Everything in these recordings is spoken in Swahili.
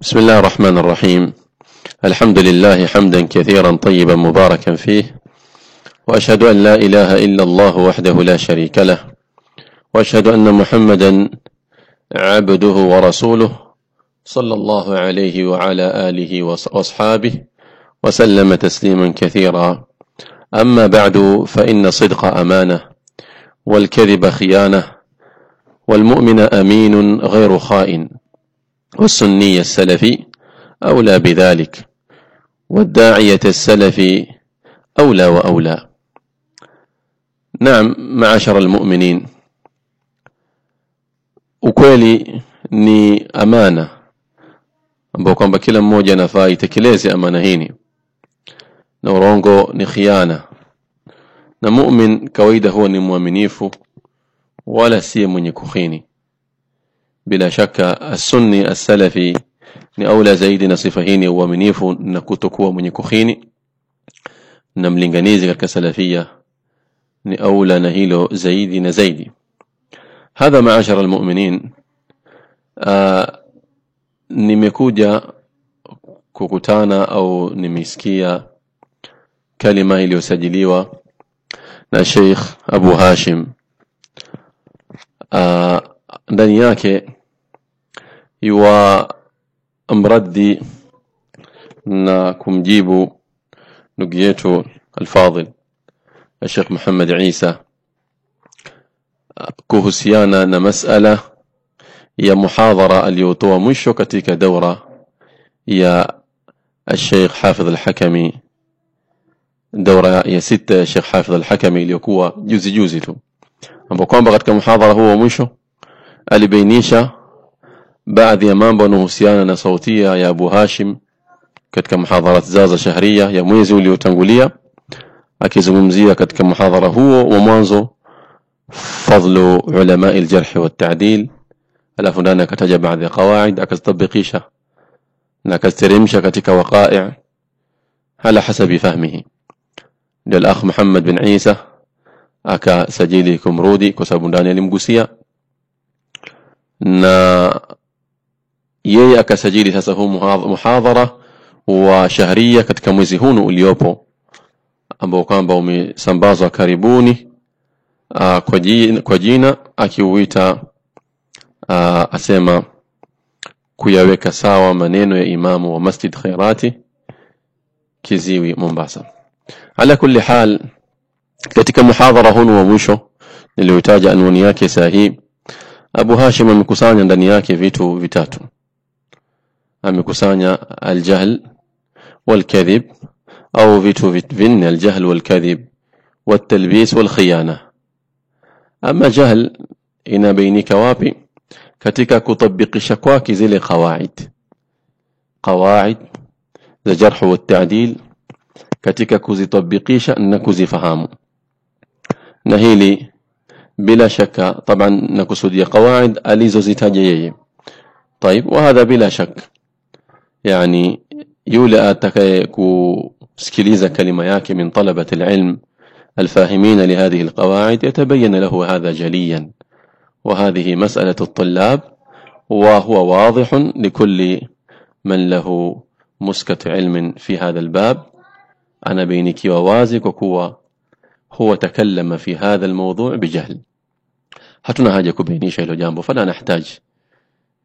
بسم الله الرحمن الرحيم الحمد لله حمدا كثيرا طيبا مباركا فيه واشهد ان لا اله الا الله وحده لا شريك له واشهد ان محمدا عبده ورسوله صلى الله عليه وعلى اله واصحابه وسلم تسليما كثيرا اما بعد فان صدق امانه والكذب خيانه والمؤمن امين غير خائن والسني السلفي أولى بذلك والداعية السلفي أولى وأولى نعم معاشر المؤمنين ukweli ni amana ambao kwamba kila mmoja anafaa itekeleze amana hini na urongo ni khiana na mumin kawaida huwa ni mwaminifu wala siye mwenye kukhini bila shaka as-sunni as-salafi ni aula zaidi na sifa hii ni uaminifu na kutokuwa mwenye kukhini na mlinganizi katika salafia ni aula na hilo zaidi na zaidi hadha maashara almu'minin nimekuja kukutana au nimesikia kalima iliyosajiliwa na Sheikh Abu Hashim ndani yake يوا أمردي انكم جيبوا نقيتو الفاضل. الشيخ محمد عيسى كوهسيانا نمسألة يا محاضرة اليوتوى مشو كتيك دورة. يا الشيخ حافظ الحكمي دورة. يا ستة يا الشيخ حافظ الحكمي اليوكوى. جوزي جوزي أبو كومبغت كمحاضرة هو مشو ألي بينيشا baadhi ya mambo yanayohusiana na sautia ya Abu Hashim katika muhadharat zao za shahria ya mwezi uliotangulia akizungumzia katika muhadhara huo wa mwanzo fadlu ulama aljarh ta'dil alafu ndani akataja baadhi ya qawaid akazitabikisha na akaziteremsha katika waqa'i ala hasabi fahmihi ndio al-akh Muhammad bin Isa akasajili kumrudi kwa sababu ndani alimgusia na yeye akasajili sasa huu muhadhara wa shahriya katika mwezi huu uliopo ambao kwamba umesambazwa karibuni kwa, jina, kwa jina akiuita asema kuyaweka sawa maneno ya imamu wa Masjid Khairati Kiziwi Mombasa. Ala kulli hal katika muhadhara huu wa mwisho niliyotaja anwani yake sahihi Abu Hashim amekusanya ndani yake vitu vitatu amekusanya aljahl والكذب au vitu vinne aljahl والكذب والتلبيس والخيانة ama jahl inabainika wapi katika kutabikisha kwake zile qawaid qawaid za jarh wa ta'dil katika kuzitabikisha na kuzifahamu na hili bila shaka طبعا nakusudia qawaid alizozitaja yeye طيب وهذا bila shak yani yule atakaye kusikiliza kalima yake min talabati alilm الفاهمين لهذه القواعد يتبين له هذا جليا. وهذه مسألة الطلاب وهو واضح لكل من له مسكة علم في هذا الباب. أنا بينك ووازك وكوى هو تكلم في هذا الموضوع بجهل. hatuna haja kubainisha hilo jambo fala nahtaj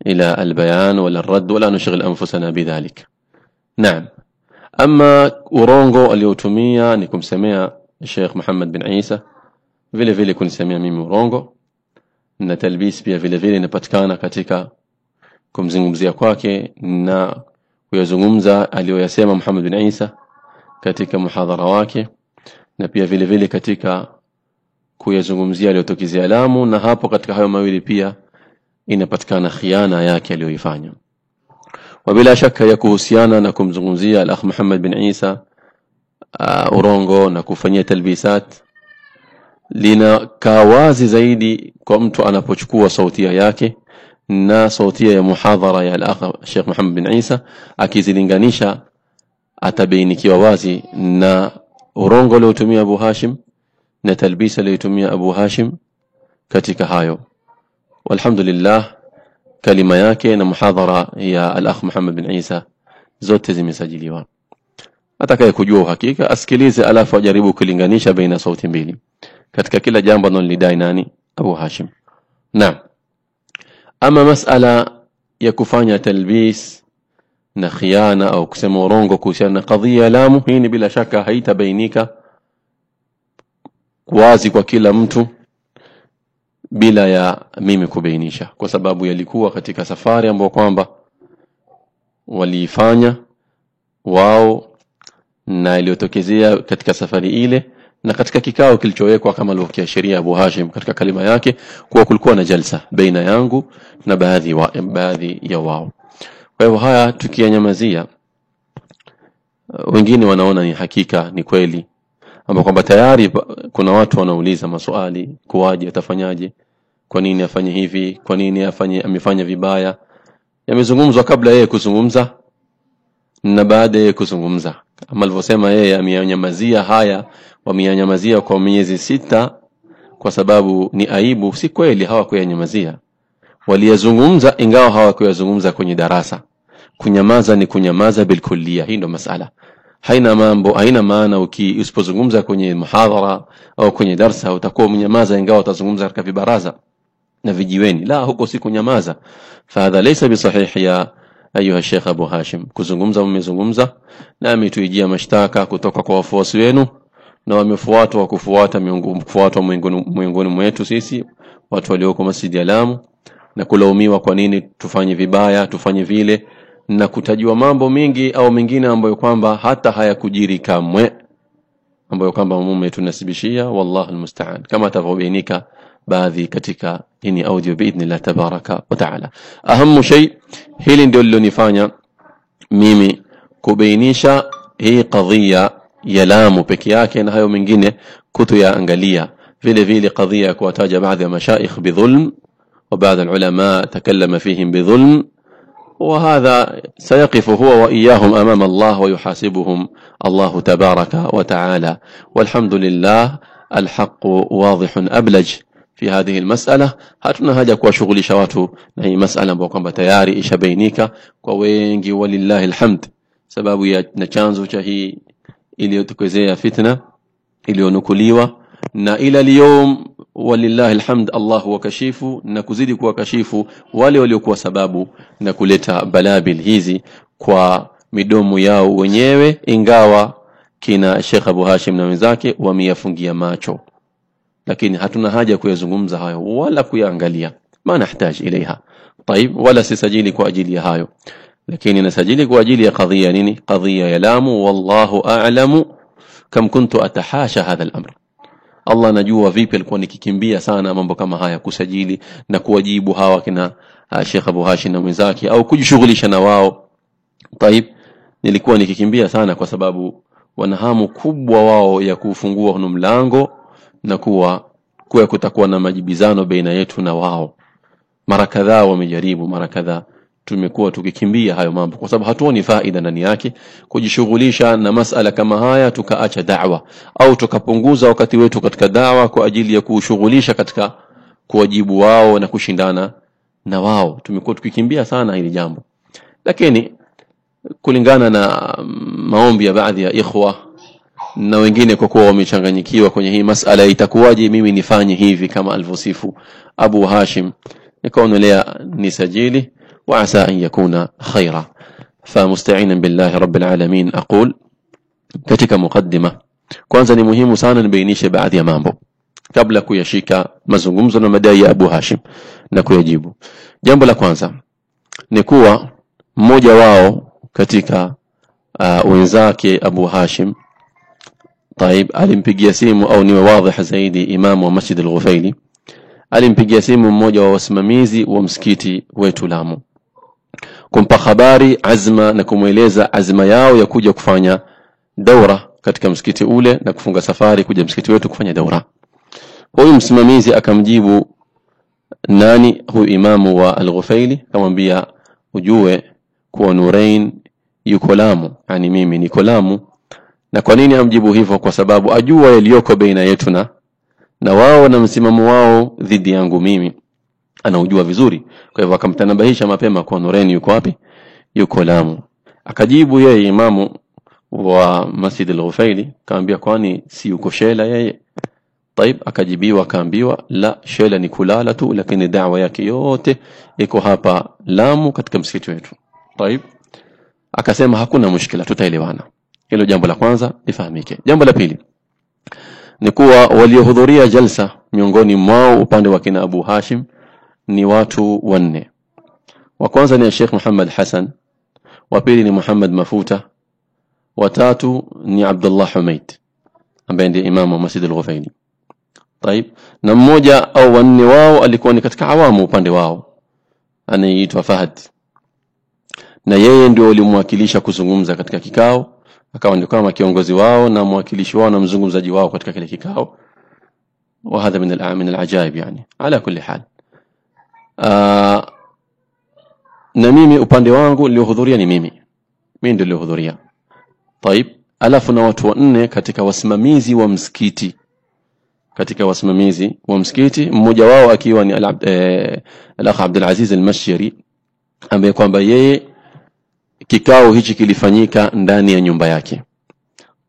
إلى البيان ولا الرد ولا نشغل أنفسنا بذلك. نعم. أما ورونغو اليوتومية نكم سمع الشيخ محمد بن عيسى. فيلي فيلي كن سمع ميم ورونغو. نتلبيس بيا فيلي فيلي نبتكانا كتكا كم زنغمزيا كواكي نا ويزنغمزا أليو يسمى محمد بن عيسى. كتكا محاضرة واكي. نبيا فيلي فيلي كتكا كويزنغمزيا اليو توكيزي ألامو نهابو كتكا حيو مويري بيا. inapatikana khiana yake aliyoifanya. Wa bila shaka ya kuhusiana na kumzungumzia al-akh Muhammad bin Isa uh, urongo na kufanyia talbisat linakaa wazi zaidi kwa mtu anapochukua sautia yake na sautia ya muhadhara ya al-akh Sheikh Muhammad bin Isa akizilinganisha atabainikiwa wazi na urongo uliotumia Abu Hashim na talbisa aliyotumia Abu Hashim katika hayo walhamdulillah kalima yake na muhadhara ya al-akh Muhammad bin Isa zote zimesajiliwa. Atakaye kujua uhakika asikilize alafu ajaribu kulinganisha baina sauti mbili. Katika kila jambo analidai nani? Abu Hashim. Naam. Ama masala ya kufanya talbis na khiana au kusema urongo kuhusiana na kadhia Lamu hii ni bila shaka haitabainika wazi kwa kila mtu bila ya mimi kubainisha. Kwa sababu yalikuwa katika safari ambayo kwamba waliifanya wao na iliyotokezea katika safari ile na katika kikao kilichowekwa kama alivyokiashiria Abu Hashim katika kalima yake kuwa kulikuwa na jalsa baina yangu na baadhi wa, baadhi ya wao. Kwa hivyo haya tukiyanyamazia wengine wanaona ni hakika ni kweli ambao kwamba tayari kuna watu wanauliza maswali kuwaje atafanyaje kwa nini afanye hivi? Kwa nini afanye amefanya vibaya? Yamezungumzwa kabla yeye kuzungumza na baada yeye kuzungumza. Kama alivyosema yeye ameyanyamazia haya wameyanyamazia kwa miezi sita kwa sababu ni aibu. Si kweli hawakuyanyamazia. Waliyazungumza ingawa hawakuyazungumza kwenye darasa. Kunyamaza ni kunyamaza bilkulia hii ndo masala. Haina mambo haina maana usipozungumza kwenye muhadhara au kwenye darsa utakuwa mnyamaza ingawa utazungumza katika vibaraza na vijiweni. La huko si kunyamaza. Fahadha laysa bisahih ya ayuha Sheikh Abu Hashim. Kuzungumza mmezungumza na tuijia mashtaka kutoka kwa wafuasi wenu na wamefuatwa wa kufuata kufuatwa miongoni mwetu sisi watu walioko masjidi ya Lamu na kulaumiwa kwa nini tufanye vibaya tufanye vile na kutajua mambo mengi au mengine ambayo kwamba hata hayakujiri kamwe ambayo kwamba mume tunasibishia wallahu almusta'an. Kama atavyoainika باذي كتيكا إني أودي باذن الله تبارك وتعالى اهم شيء هيلين ديو اللي نفانيا ميمي كوبينيشا هي قضية يلامو بكياكي نهايو من جيني كتو يا انجليا فيلي فيلي قضية كواتاجة بعض المشايخ بظلم وبعض العلماء تكلم فيهم بظلم وهذا سيقف هو وإياهم أمام الله ويحاسبهم الله تبارك وتعالى والحمد لله الحق واضح أبلج fi hadhihi almas'ala, hatuna haja kuwashughulisha watu na hii masala ambayo kwamba tayari ishabainika kwa wengi, walillahi alhamd, sababu ya na chanzo cha hii iliyotokezea fitna iliyonukuliwa na ila liyom walillahi alhamd, Allahu wakashifu na kuzidi kuwa kashifu wale waliokuwa sababu na kuleta balabil hizi kwa midomo yao wenyewe, ingawa kina Sheikh Abu Hashim na wenzake wameyafungia macho lakini hatuna haja kuyazungumza hayo wala kuyaangalia ma nahtaj ilaiha طيب wala sisajili kwa ajili ya hayo lakini nasajili kwa ajili ya kadhia nini kadhia ya Lamu wallahu a'lamu kam kuntu atahasha hadha al-amr Allah anajua vipi alikuwa nikikimbia sana mambo kama haya kusajili na kuwajibu hawa kina uh, Sheikh Abu Hashim na mwenzake au kujishughulisha na wao طيب nilikuwa nikikimbia sana kwa sababu wana hamu kubwa wao ya kufungua hunu mlango na kuwa kuwa kutakuwa na majibizano baina yetu na wao. Mara kadhaa wamejaribu mara kadhaa tumekuwa tukikimbia hayo mambo kwa sababu hatuoni faida ndani yake. Kujishughulisha na masala kama haya tukaacha da'wa au tukapunguza wakati wetu katika da'wa kwa ajili ya kushughulisha katika kuwajibu wao na kushindana na wao. Tumekuwa tukikimbia sana hili jambo. Lakini kulingana na maombi ya baadhi ya ikhwa na wengine kwa kuwa wamechanganyikiwa kwenye hii masala itakuwaje mimi nifanye hivi kama alivyosifu Abu Hashim? Nikaonelea nisajili wa asa an yakuna khaira. Fa famusta'inan billahi rabbil alamin aqul. Katika mukaddima kwanza ni muhimu sana nibainishe baadhi ya mambo. Kabla kuyashika mazungumzo na madai ya Abu Hashim na kuyajibu. Jambo la kwanza ni kuwa mmoja wao katika uh, wenzake Abu Hashim طيب alimpigia simu au niwe wazi zaidi imamu wa Masjid al-Ghufaili alimpigia simu mmoja wa wasimamizi wa msikiti wetu Lamu kumpa habari azma na kumweleza azma yao ya kuja kufanya daura katika msikiti ule na kufunga safari kuja msikiti wetu kufanya daura huyu msimamizi akamjibu nani huyu imamu wa al-Ghufaili akamwambia ujue kuwa Nurain yuko Lamu yani mimi niko Lamu na kwa nini amjibu hivyo kwa sababu ajua yaliyoko baina yetu na na wao na msimamo wao dhidi yangu mimi anaujua vizuri kwa hivyo akamtanabahisha mapema kwa Nureni yuko wapi yuko Lamu akajibu yeye imamu wa Masjid al-Ghufaili kaambia kwani si yuko Shela yeye طيب akajibiwa akaambiwa la Shela ni kulala tu lakini da'wa yake yote iko hapa Lamu katika msikiti wetu طيب akasema hakuna mushkila tutaelewana Hilo jambo la kwanza lifahamike. Jambo la pili ni kuwa waliohudhuria jalsa miongoni mwao upande wa kina Abu Hashim ni watu wanne. Wa kwanza ni Sheikh Muhammad Hassan, wa pili ni Muhammad Mafuta, wa tatu ni Abdullah Humaid ambaye ndiye imam wa Masjid al-Ghufaini Taib, na mmoja au wanne wao alikuwa ni katika awamu upande wao anayeitwa Fahad, na yeye ndio alimwakilisha kuzungumza katika kikao akawa ndio kama kiongozi wao na mwakilishi wao na mzungumzaji wao katika kile kikao وهذا من من العجائب يعني على كل حال آه na mimi upande wangu niliohudhuria ni mimi mimi ndio niliohudhuria طيب alafu na watu wanne katika wasimamizi wa msikiti katika wasimamizi wa msikiti mmoja wao akiwa ni al-akh Abdul Aziz al-Mashiri ambaye kwamba yeye kikao hichi kilifanyika ndani ya nyumba yake.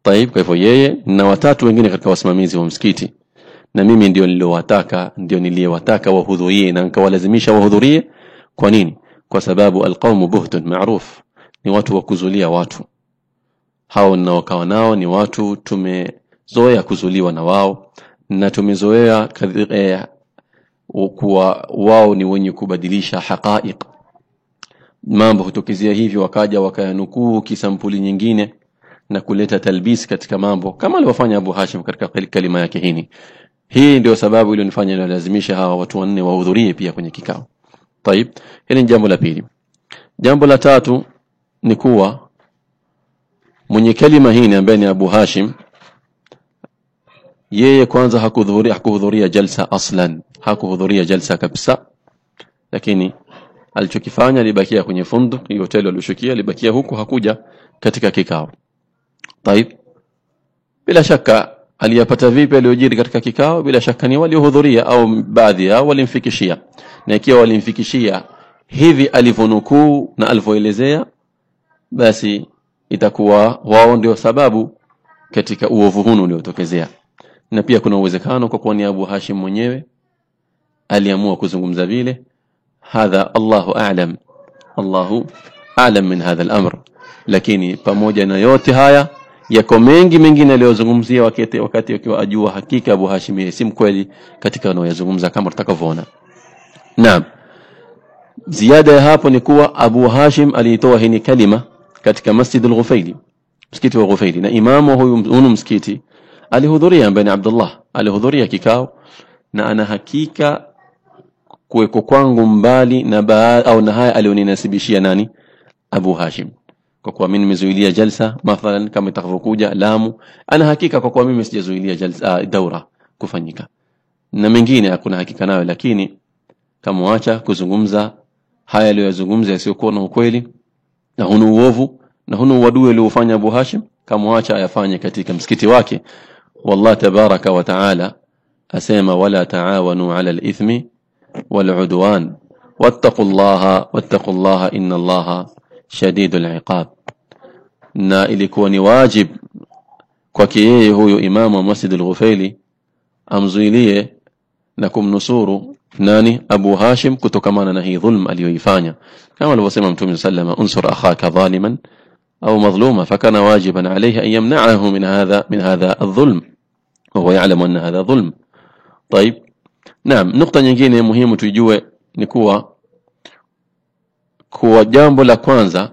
Taib kwa hivyo yeye na watatu wengine katika wasimamizi wa msikiti. Na mimi ndio niliowataka ndio niliyewataka wahudhurie na nikawalazimisha wahudhurie. Kwa nini? Kwa sababu alqaumu buhtun maruf ni watu wa kuzulia watu. Hao ninaokaa nao ni watu tumezoea kuzuliwa na wao na tumezoea eh, kuwa wao ni wenye kubadilisha haqaiq mambo hutokezea hivyo wakaja wakayanukuu kisampuli nyingine na kuleta talbis katika mambo kama alivyofanya Abu Hashim katika kalima yake hini hii ndio sababu iliyonifanya nilazimisha hawa watu wanne wahudhurie pia kwenye kikao طيب hili ni jambo la pili jambo la tatu ni kuwa mwenye kalima hii ambaye ni Abu Hashim yeye kwanza hakuhudhuria hakuhudhuria jalsa aslan hakuhudhuria jalsa kabisa lakini alichokifanya alibakia kwenye fundu funduki hoteli aliyoshukia alibakia huko hakuja katika kikao. Taib bila shaka aliyapata vipi aliyojiri katika kikao? Bila shaka ni waliohudhuria au baadhi yao walimfikishia. Na ikiwa walimfikishia hivi alivonukuu na alivoelezea basi itakuwa wao ndio sababu katika uovu huu uliotokezea. Na pia kuna uwezekano kwa kuwa ni Abu Hashim mwenyewe aliamua kuzungumza vile hadha Allahu a'lam Allahu a'lam min hadha al-amr lakini pamoja na yote haya yako mengi mengine aliyozungumzia wakati wakati akiwa ajua hakika Abu Hashim si mkweli katika anayozungumza kama tutakavyoona. Naam. Ziada ya hapo ni kuwa Abu Hashim aliitoa hii kalima katika Masjid al-Ghufaili msikiti wa Ghufaili. Na imamu huyu msikiti alihudhuria mbele Abdullah alihudhuria kikao na ana hakika kuweko kwangu mbali na baa, au na haya alioninasibishia nani Abu Hashim kwa kuwa mimi nimezuilia jalsa mathalan kama itakavyokuja Lamu. Ana hakika kwa kuwa mimi sijazuilia jalsa uh, daura kufanyika na mengine hakuna hakika nayo, lakini kama wacha kuzungumza haya aliyozungumza yasiyokuwa na ukweli na huna uovu na huna uadui aliofanya Abu Hashim, kama wacha ayafanye katika msikiti wake. wallahi tabaraka wa taala asema, wala taawanu ala alithmi والعدوان. واتقوا الله واتقوا الله إن الله شديد العقاب. نا إلي كوني واجب. كوكيه هو إمام مسجد الغفيلي أمزيلي نكم نصور ناني أبو هاشم كتو كمان نهي ظلم اليو يفانيا كما لو سمع متوم سلم أنصر أخاك ظالما أو مظلوما فكان واجبا عليه أن يمنعه من هذا من هذا الظلم. وهو يعلم أن هذا ظلم. طيب Naam, nukta nyingine muhimu tuijue ni kuwa kuwa jambo la kwanza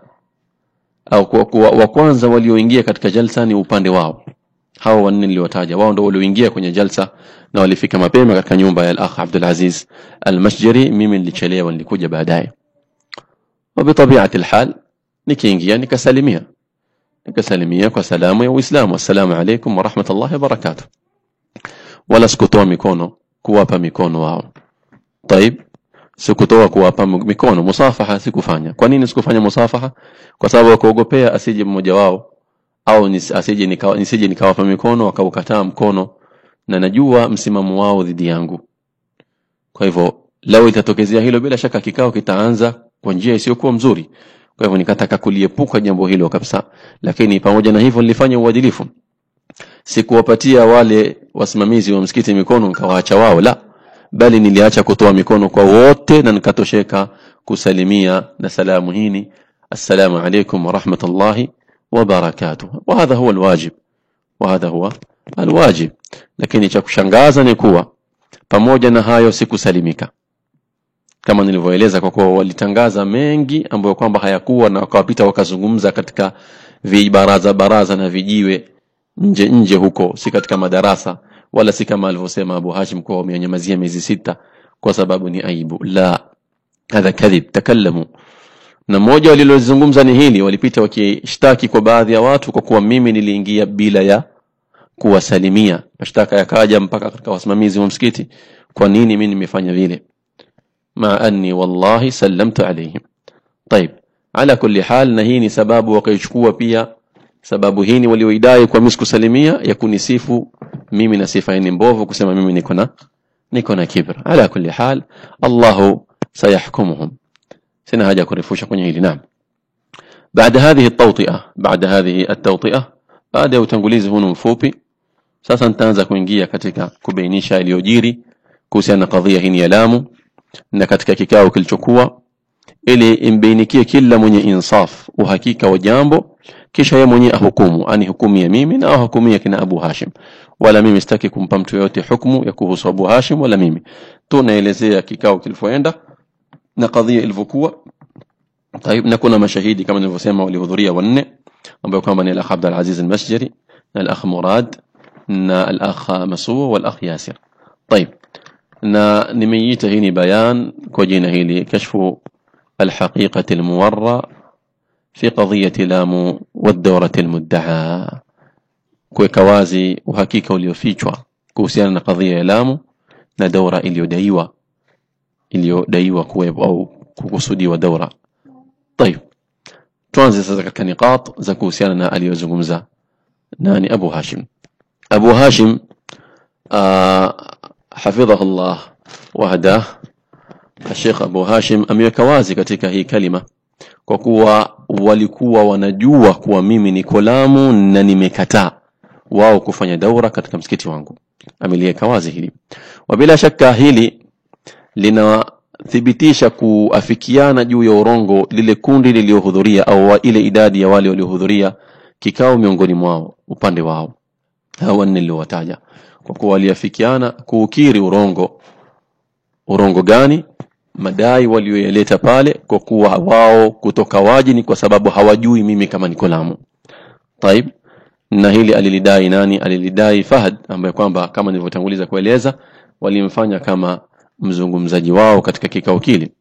au kuwa, kuwa wa kwanza walioingia katika jalsa ni upande wao. Hao wanne niliwataja, wao ndio walioingia kwenye jalsa na walifika mapema katika nyumba ya al-akh Abdul Aziz al-Masjari. Mimi nilichelewa, nilikuja baadaye. Wa bitabiati alhal, nikiingia nikasalimia, nikasalimia kwa salamu ya Uislamu, assalamu alaykum wa rahmatullahi wa barakatuh, wala sikutoa mikono kuwapa mikono wao. Taib sikutoa kuwapa mikono. Musafaha sikufanya. Kwa nini sikufanya musafaha? Kwa sababu kuogopea asije mmoja wao au asije nikawa, nisije nikawapa mikono akaukataa mkono na najua msimamo wao dhidi yangu. Kwa hivyo lao itatokezea hilo bila shaka kikao kitaanza kwa njia isiyokuwa mzuri. Kwa hivyo nikataka kuliepuka jambo hilo kabisa. Lakini pamoja na hivyo nilifanya uadilifu sikuwapatia wale wasimamizi wa msikiti mikono nikawaacha wao la bali niliacha kutoa mikono kwa wote na nikatosheka kusalimia na salamu hini assalamu alaikum warahmatullahi wabarakatuh وهذا هو الواجب وهذا هو الواجب lakini cha kushangaza ni kuwa pamoja na hayo sikusalimika kama nilivyoeleza kwa kuwa walitangaza mengi ambayo kwamba hayakuwa na wakawapita wakazungumza katika vibaraza baraza na vijiwe nje nje huko, si katika madarasa wala si kama alivyosema Abu Hashim kwa wamenyamazia miezi sita kwa sababu ni aibu. La, hadha kadhib, takallamu. Na mmoja walilozungumza ni hili, walipita wakishtaki kwa baadhi ya watu kwa kuwa mimi niliingia bila ya kuwasalimia. Mashtaka yakaja mpaka katika wasimamizi wa msikiti, kwa nini mimi nimefanya vile? ma anni wallahi sallamtu alayhim. Tayib, ala kulli hal, na hii ni sababu wakaichukua pia sababu hii ni walioidai kwa mimi kusalimia ya kunisifu mimi na sifa ni mbovu kusema mimi niko na niko na kibr ala kulli hal Allahu sayahkumuhum sina haja kurefusha kwenye hili naam بعد هذه التوطئة بعد هذه التوطئة baada ya utangulizi huu mfupi sasa nitaanza kuingia katika kubainisha iliyojiri kuhusiana na kadhia hii ya Lamu na katika kikao kilichokuwa ili imbainikie kila mwenye insaf uhakika wa jambo kisha yeye mwenyewe ahukumu ani hukumia mimi na ahukumia kina Abu Hashim wala mimi sitaki kumpa mtu yote hukumu ya kuhusu Abu Hashim wala mimi tunaelezea kikao kilivyoenda na kadhia ilivyokuwa طيب na kuna mashahidi kama nilivyosema walihudhuria wanne ambao kwamba ni al-akh Abdul Aziz al-Masjari na al-akh Murad na al-akh Masu wal-akh Yasir طيب na nimeita hii ni bayan kwa jina hili kashfu الحقيقة المورة في قضية لامو والدورة المدعى. كوكوازي وهكيكا وليوفيتشوا كوسيانا قضية لامو ندورة إليو دايوة. إليو دايوة كويب أو كوكوسودي ودورة طيب توانزي ستذكر كنقاط. زكوسيانا أليو زغمزة. ناني أبو هاشم. أبو هاشم آه حفظه الله وهداه. الشيخ أبو هاشم أم يكوازي كتك هي كلمة. Kwa kuwa walikuwa wanajua kuwa mimi niko Lamu na nimekataa wao kufanya daura katika msikiti wangu. Ameliweka wazi hili. Wa bila shaka hili linathibitisha kuafikiana juu ya urongo lile kundi liliohudhuria au ile idadi ya wale waliohudhuria kikao miongoni mwao upande wao. Hawa niliowataja. Kwa kuwa waliafikiana kuukiri urongo. Urongo gani madai walioyaleta pale kwa kuwa wao kutoka waji ni kwa sababu hawajui mimi kama niko Lamu. Taib, na hili alilidai nani? Alilidai Fahad ambaye kwamba kama nilivyotanguliza kueleza walimfanya kama mzungumzaji wao katika kikao kile.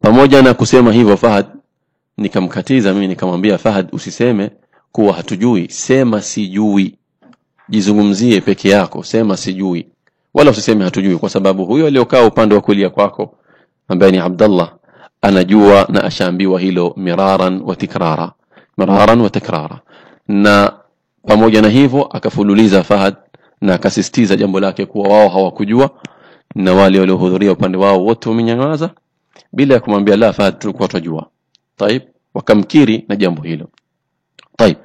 Pamoja na kusema hivyo Fahad nikamkatiza mimi nikamwambia Fahad usiseme kuwa hatujui, sema sijui. Jizungumzie peke yako, sema sijui. Wala usiseme hatujui kwa sababu huyo aliyokaa upande wa kulia kwako kwa ambaye ni Abdullah anajua na ashaambiwa hilo miraran wa tikrara miraran wa tikrara na pamoja na hivyo akafululiza Fahad na akasisitiza jambo lake kuwa wao hawakujua na wale waliohudhuria upande wao wote wamenyamaza bila ya kumwambia la Fahad tulikuwa tunajua طيب wakamkiri na jambo hilo طيب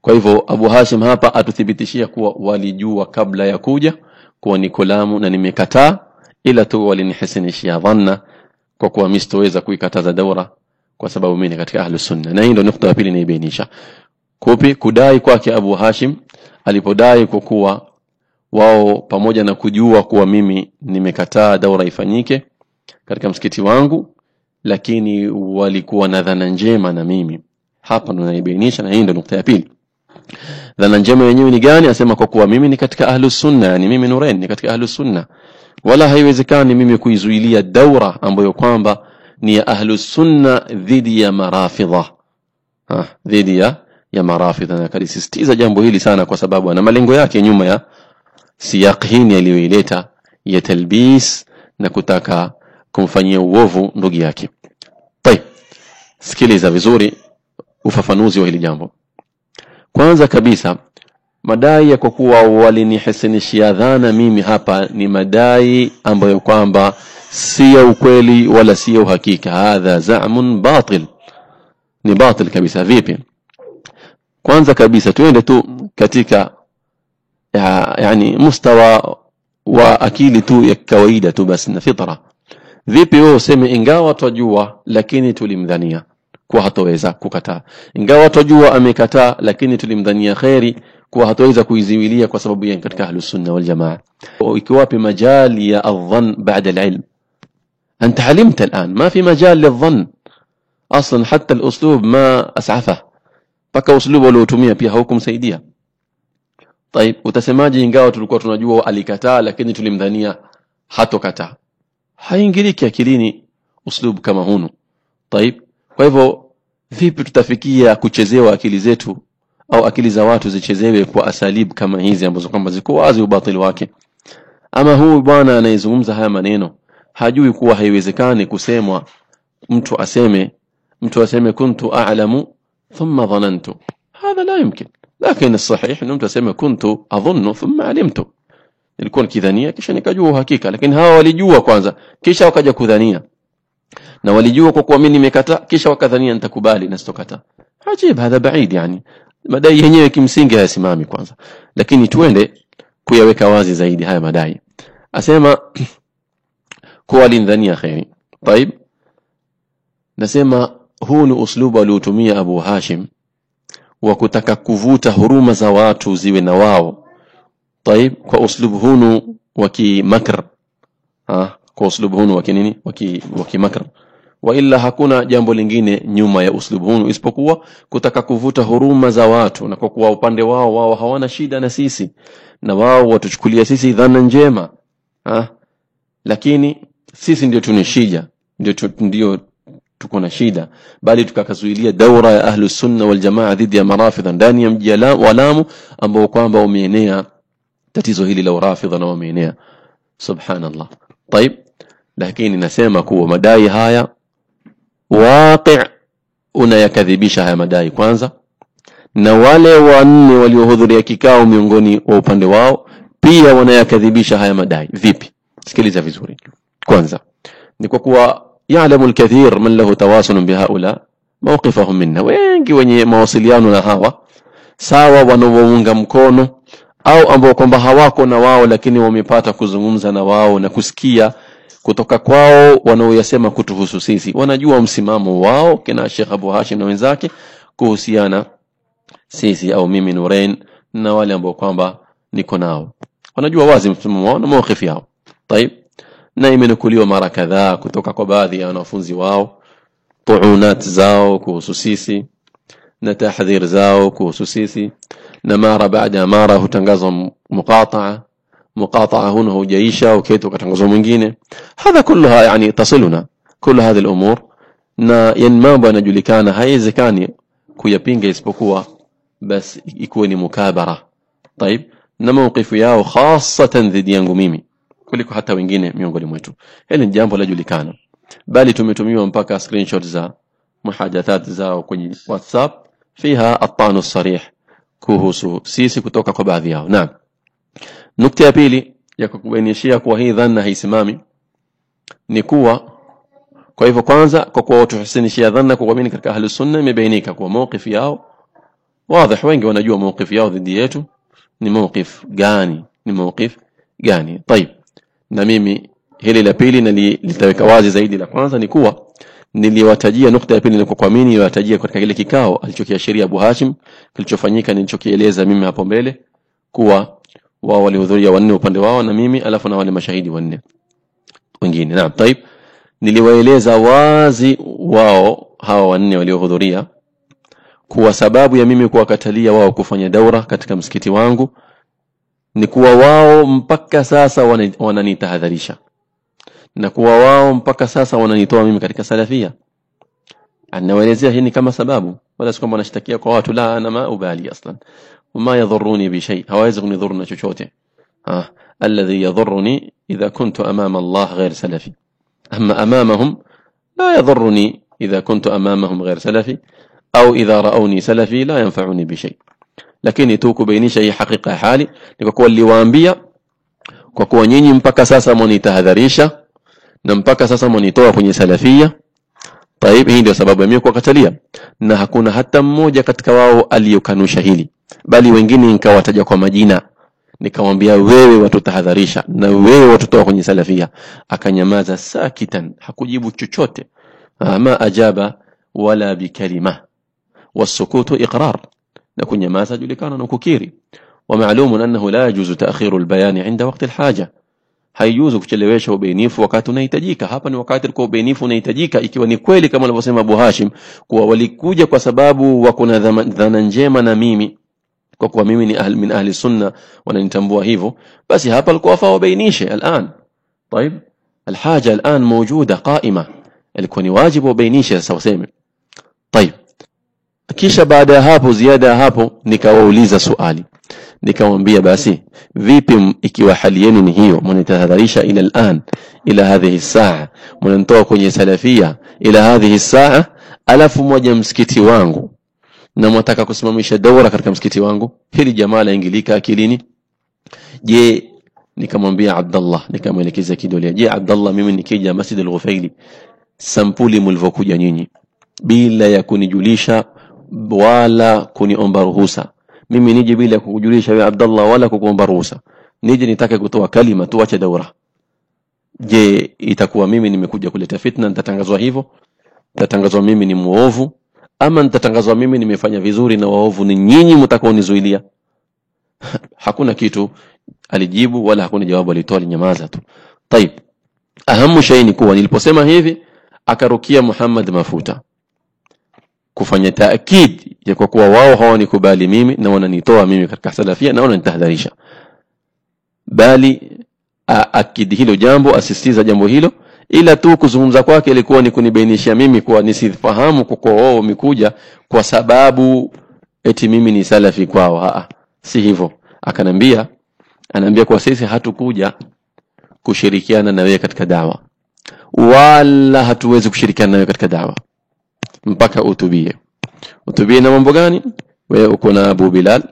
kwa hivyo Abu Hashim hapa atuthibitishia kuwa walijua kabla ya kuja kuwa ni kulamu na nimekataa ila tu walinihisinishia dhanna kwa kuwa mimi sitoweza kuikataza daura kwa sababu mimi ni katika ahlu sunna. Na hii ndio nukta ya pili naibainisha kupi? Kudai kwake Abu Hashim alipodai kwa kuwa wao pamoja na kujua kuwa mimi nimekataa daura ifanyike katika msikiti wangu lakini walikuwa na dhana njema na mimi. Hapa ndo naibainisha na hii ndio nukta ya pili. Dhana njema yenyewe ni gani? Asema kwa kuwa mimi ni katika ahlu sunna yani mimi nureni ni katika ahlu sunna wala haiwezekani mimi kuizuilia daura ambayo kwamba ni ya ahlusunna dhidi ya marafidha. Dhidi ya ya marafidha. Na kalisisitiza jambo hili sana kwa sababu ana malengo yake nyuma ya siyaq hii aliyoileta ya talbis na kutaka kumfanyia uovu ndugu yake. Tay sikiliza vizuri ufafanuzi wa hili jambo. Kwanza kabisa madai ya kwa kuwa walinihisinishia dhana mimi hapa ni madai ambayo kwamba si ya ukweli wala si ya uhakika. Hadha za'mun batil. Ni batil kabisa. Vipi? Kwanza kabisa tuende tu katika ya, yani mustawa wa akili tu ya kawaida tu basi na fitra. Vipi wewe useme ingawa twajua lakini tulimdhania. Kuwa hatoweza kukataa. Ingawa twajua amekataa lakini tulimdhania kheri kuwa hatoweza kuiziwilia kwa sababu yeye katika ahlus sunna wal jamaa ikiwapi majali ya adhan baada alilm انت علمت الان ما في مجال للظن أصلا حتى الاسلوب ما اسعفه mpaka uslubu waliotumia pia haukumsaidia طيب utasemaje ingawa tulikuwa tunajua alikataa lakini tulimdhania hatokataa haingiliki akilini uslub kama hunu طيب kwa hivyo vipi tutafikia kuchezewa akili zetu au akili za watu zichezewe kwa asalib kama hizi ambazo kwamba ziko wazi ubatili wake. Ama huyu bwana anayezungumza haya maneno hajui kuwa haiwezekani kusemwa mtu aseme mtu aseme kuntu a'lamu thumma dhanantu. Hadha la yumkin. Lakini sahih ni mtu aseme kuntu adhunnu thumma alimtu. Nilikuwa nikidhania kisha nikajua uhakika. Lakini hawa walijua kwanza kisha wakaja kudhania. Na walijua kwa kuwa mimi nimekataa kisha wakadhania nitakubali na sitokata. Ajib hadha baid yani madai yenyewe kimsingi hayasimami kwanza lakini tuende kuyaweka wazi zaidi haya madai asema kuwa alimdhania kheri طيب nasema huu ni uslubu aliotumia Abu Hashim wa kutaka kuvuta huruma za watu ziwe na wao طيب kwa uslubu hunu wa kimakr ah kwa uslubu hunu wa kinini wa kimakr wa illa hakuna jambo lingine nyuma ya uslubu hunu isipokuwa kutaka kuvuta huruma za watu na kwa kuwa upande wao wao hawana shida na sisi na wao watuchukulia sisi dhana njema ah lakini sisi ndio tunishija ndio ndio tuko na shida bali tukakazuilia daura ya ahlu sunna wal jamaa dhidi ya marafidha ndani ya mji wa Lamu ambao kwamba umeenea tatizo hili la urafidha na wameenea subhanallah طيب lakini nasema kuwa madai haya waqi' unayakadhibisha haya madai kwanza na wale wanne waliohudhuria kikao miongoni wa upande wao pia wanayakadhibisha haya madai. Vipi? Sikiliza vizuri. Kwanza ni kwa kuwa ya'lamu al-kathir man lahu tawasulun bihaula mawqifahum minna. Wengi wenye mawasiliano na hawa sawa wanaounga mkono au ambao kwamba hawako na wao lakini wamepata kuzungumza na wao na kusikia kutoka kwao wanaoyasema kutuhusu sisi. Wanajua msimamo wao kina Sheikh Abu Hashim na wenzake kuhusiana sisi au mimi Nurain na wale ambao kwamba niko nao, wanajua wazi msimamo wao na mawakhifi yao. Tayib, na imenukuliwa mara kadhaa kutoka kwa baadhi ya wanafunzi wao tuunat zao kuhusu sisi na tahdhir zao kuhusu sisi, na mara baada ya mara hutangazwa muqataa مقاطعة هنا وجيشة وكيتو كتنقصوا منجينه هذا كلها يعني تصلنا. كل هذه الأمور نا ينما بنا جلكانا هاي زكاني كويا بينجا يسبقوا بس يكون مكابرة. طيب نموقف ياو خاصة ذي ديانجو ميمي. كلكو حتى وينجيني ميونجو لمويتو هلين جامبو لجلكانا بالي تميتميو مباكا سكرين شوت زا محادثات زا وكوني واتساب. فيها الطعن الصريح. كوهوسو سيسي كتوكا كو بعض نعم. nukta ya pili ya kukubainishia kuwa hii dhanna haisimami ni kuwa kwa hivyo kwanza kwa kuwa watuhusinishia dhanna kwa kuamini katika ahli sunna imebainika kuwa mawqif yao wazi wengi wanajua mawqif yao dhidi yetu ni mawqif gani ni mawqif gani طيب na mimi hili la pili na litaweka wazi zaidi la kwanza ni kuwa niliwatajia nukta ya pili ni kuamini niliwatajia katika kile kikao alichokiashiria Abu Hashim kilichofanyika nilichokieleza mimi hapo mbele kuwa wao walihudhuria wanne upande wao na mimi alafu na wale mashahidi wanne wengine. Na طيب niliwaeleza wazi wao hawa wanne waliohudhuria kuwa sababu ya mimi kuwakatalia wao kufanya daura katika msikiti wangu ni kuwa wao mpaka sasa wananitahadharisha. Na kuwa wao mpaka sasa wananitoa mimi katika salafia. Anawaelezea hii ni kama sababu. Wala si kwamba nashtakia kwa watu la ana ma ubali aslan wama yadhuruni bi shay hawezi kunidhuru na chochote ah alladhi yadhuruni idha kuntu amama Allah ghair salafi amma amamahum la yadhuruni idha kuntu amamahum ghair salafi au idha raawni salafi la yanfa'uni bi shay lakini tu kubainisha hii hakika ya hali ni kwa kuwa niliwaambia kwa kuwa nyinyi mpaka sasa mnitahadharisha na mpaka sasa mwanitoa kwenye salafia taib hii ndio sababu ya mimi kuwakatalia na hakuna hata mmoja katika wao aliyokanusha hili bali wengine nikawataja kwa majina nikamwambia wewe watutahadharisha na wewe watutoa kwenye salafia akanyamaza sakitan hakujibu chochote ma ajaba wala bikalima wasukutu iqrar na kunyamaza julikana na kukiri ومعلوم أنه لا يجوز تأخير البيان عند وقت الحاجة haijuzu kuchelewesha ubainifu wakati unahitajika hapa ni wakati ulikuwa ubainifu unahitajika ikiwa ni kweli kama alivyosema Abu Hashim kuwa walikuja kwa sababu wako na dhana njema na mimi kwa kuwa mimi ni ahli min ahli sunna wananitambua hivyo basi hapa alikuwa wafaa wabainishe الان طيب الحاجه الان موجوده قائمه ilikuwa ni wajibu wabainishe sasa waseme طيب kisha baada ya hapo ziada ya hapo nikawauliza swali nikamwambia basi vipi ikiwa hali yenu ni hiyo mnitahadharisha ila al'an ila hadhihi saa mnanitoa kwenye salafia ila hadhihi saa alafu moja msikiti wangu na mwataka kusimamisha daura katika msikiti wangu. Hili jamaa laingilika akilini. Je nikamwambia Abdullah nikamwelekeza kidole. Je Abdullah mimi nikija Masjid al-Ghufaili sampuli mlivyokuja nyinyi bila ya kunijulisha wala kuniomba ruhusa. Mimi nije bila kukujulisha wewe Abdullah wala kukuomba ruhusa. Nije nitake kutoa kalima tuache daura je itakuwa mimi nimekuja kuleta fitna? Nitatangazwa hivyo. Nitatangazwa mimi ni muovu ama nitatangazwa mimi nimefanya vizuri na waovu ni nyinyi mtakaonizuilia hakuna kitu alijibu wala hakuna jawabu alitoa alinyamaza tu طيب ahamu shay ni kuwa niliposema hivi akarukia Muhammad Mafuta kufanya taakid ya kwa kuwa wao hawanikubali mimi na wananitoa mimi katika salafia na wananitahadharisha bali akidi hilo jambo asisitiza jambo hilo ila tu kuzungumza kwake ilikuwa ni kunibainisha mimi kuwa nisifahamu kwa kuwa wao wamekuja kwa sababu eti mimi ni salafi kwao haa si hivyo akanambia anaambia kwa sisi hatukuja kushirikiana na wewe katika dawa wala hatuwezi kushirikiana na wewe katika dawa mpaka utubie utubie na mambo gani wewe uko na Abu Bilal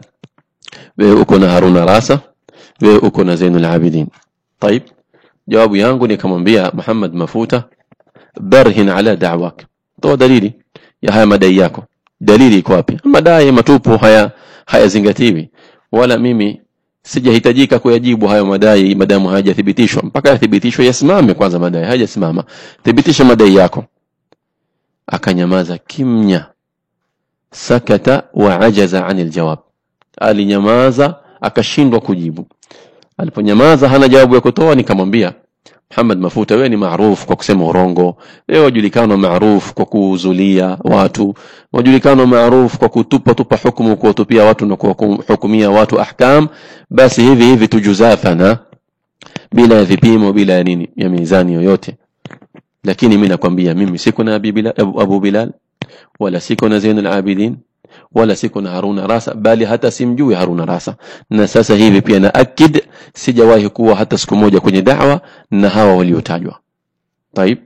wewe uko na Haruna Rasa wewe uko na Zainul Abidin طيب jawabu yangu nikamwambia Muhammad Mafuta barhin ala da'wak. Toa dalili ya haya madai yako. Dalili iko wapi? Madai matupu haya hayazingatiwi. Wala mimi sijahitajika kuyajibu hayo madai madamu hayajathibitishwa. Mpaka yathibitishwe yasimame kwanza madai hayajasimama. Thibitisha madai yako. Akanyamaza kimnya sakata wa ajaza anil jawab. Alinyamaza akashindwa kujibu. Aliponyamaza hana jawabu ya kutoa nikamwambia Muhammad Mafuta wewe ni maarufu kwa kusema urongo. Wewe wajulikana maarufu kwa kuzulia watu. Wajulikana maarufu kwa kutupa tupa hukumu kuwatupia watu na kuhukumia watu ahkam. Basi hivi hivi tujuzafana bila ya vipimo bila ya nini ya mizani yoyote. Lakini mimi nakwambia mimi siko na Abu Bilal wala siko na Zainul Abidin wala siko na Haruna Rasa bali hata simjui Haruna Rasa na sasa hivi pia na akid sijawahi kuwa hata siku moja kwenye da'wa na hawa waliotajwa طيب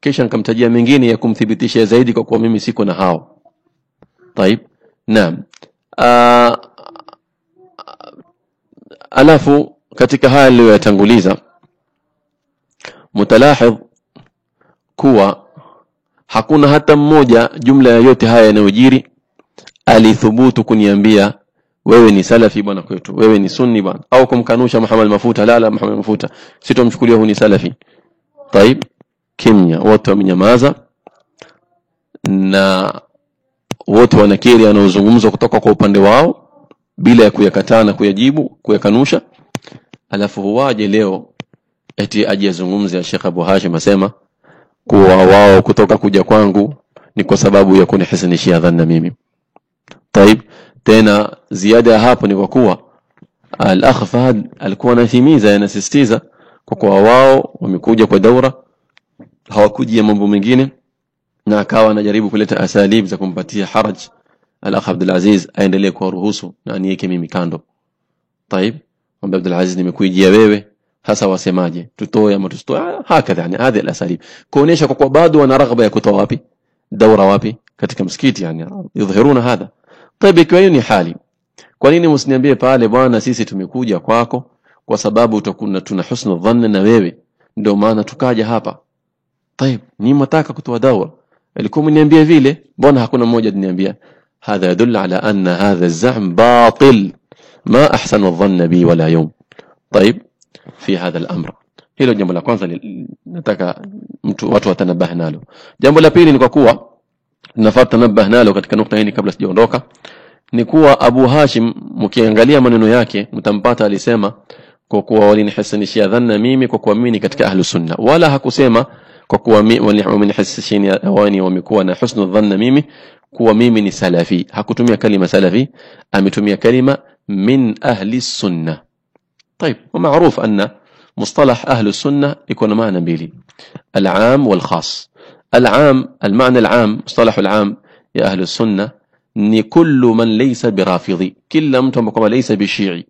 kisha nikamtajia mengine ya kumthibitisha zaidi kwa kuwa mimi siko na hao طيب naam alafu katika haya niliyoyatanguliza mutalahidh kuwa hakuna hata mmoja jumla ya yote haya yanayojiri alithubutu kuniambia wewe ni salafi bwana kwetu wewe ni sunni bwana au kumkanusha Muhammad Mafuta la la Muhammad Mafuta sitomchukulia huyu ni salafi طيب kimya wote wamenyamaza na wote wanakiri anaozungumzwa kutoka kwa upande wao bila ya kuyakataa na kuyajibu kuyakanusha alafu huwaje leo eti ajizungumze ya Sheikh Abu Hashim asema kuwa wao kutoka kuja kwangu ni kwa sababu ya kunihisanishia dhanna mimi طيب tena ziada ya hapo ni kwa kuwa al-akh Fahad alikuwa anahimiza yanasisitiza kwa kuwa wao wamekuja kwa daura hawakujia mambo mengine na akawa anajaribu kuleta asalib za kumpatia haraj al-akh Abdul Aziz aendelee kuwaruhusu na aniweke mimi kando طيب mwambie Abdul Aziz nimekuijia wewe hasa wasemaje tutoe ama tusitoe hakadha yani hadhi al-asalib kuonesha kwa kuwa bado wana raghba ya kutoa wapi daura wapi katika msikiti yani yudhhiruna hadha طيب ikiwa hiyo ni hali kwa nini msiniambie pale bwana sisi tumekuja kwako kwa sababu utakuna tuna husnu dhanna na wewe ndio maana tukaja hapa طيب ni mtaka kutoa dawa ilikuwa mniambia vile mbona hakuna mmoja aliniambia هذا يدل على أن هذا الزعم باطل ما أحسن الظن بي ولا يوم طيب في هذا الأمر hilo jambo la kwanza nataka mtu watu watanabah nalo jambo la pili ni kwa kuwa tunafaa tutanabah nalo katika nukta hii kabla sijaondoka ni kuwa Abu Hashim mkiangalia maneno yake mtampata alisema kwa kuwa walinihasanishia dhanna mimi kwa kuamini katika ahlu sunna wala hakusema kwa kuwa mi- wali- wamenihasanishia awani wamekuwa na husnu dhanna mimi kuwa mimi ni salafi hakutumia kalima salafi ametumia kalima min ahli sunna طيب ومعروف أن مصطلح أهل السنة يكون معنى بيلي العام والخاص العام المعنى العام مصطلح العام يا أهل السنة ني كل من ليس برافضي كل من ليس بشيعي